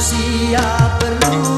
Lucía Perlú.